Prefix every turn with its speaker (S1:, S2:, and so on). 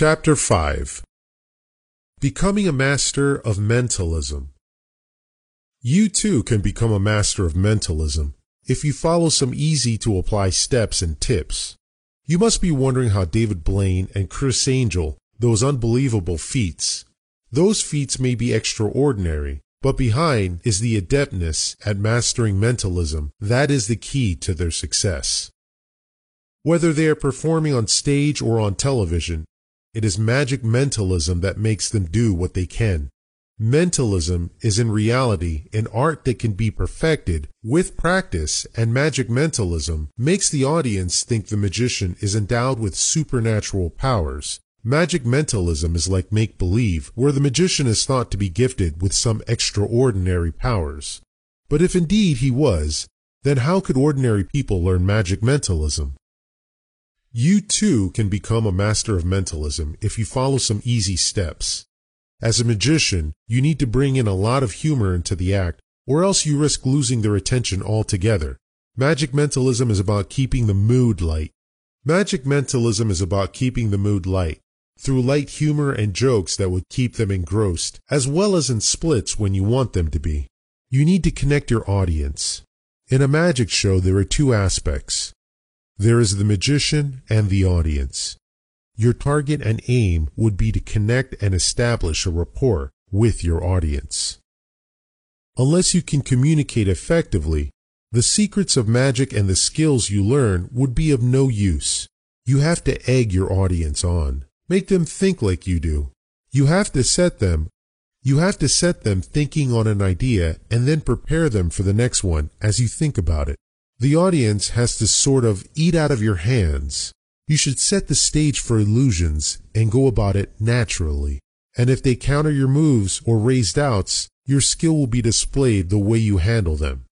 S1: Chapter 5 Becoming a Master of Mentalism You too can become a master of mentalism if you follow some easy to apply steps and tips. You must be wondering how David Blaine and Criss Angel, those unbelievable feats, those feats may be extraordinary, but behind is the adeptness at mastering mentalism that is the key to their success. Whether they are performing on stage or on television, it is magic mentalism that makes them do what they can. Mentalism is in reality an art that can be perfected with practice, and magic mentalism makes the audience think the magician is endowed with supernatural powers. Magic mentalism is like make believe, where the magician is thought to be gifted with some extraordinary powers. But if indeed he was, then how could ordinary people learn magic mentalism? You too can become a master of mentalism if you follow some easy steps. As a magician, you need to bring in a lot of humor into the act, or else you risk losing their attention altogether. Magic mentalism is about keeping the mood light. Magic mentalism is about keeping the mood light through light humor and jokes that would keep them engrossed, as well as in splits when you want them to be. You need to connect your audience. In a magic show, there are two aspects. There is the magician and the audience. Your target and aim would be to connect and establish a rapport with your audience. Unless you can communicate effectively, the secrets of magic and the skills you learn would be of no use. You have to egg your audience on. Make them think like you do. You have to set them you have to set them thinking on an idea and then prepare them for the next one as you think about it. The audience has to sort of eat out of your hands. You should set the stage for illusions and go about it naturally. And if they counter your moves or raise doubts, your skill will be displayed the way you handle them.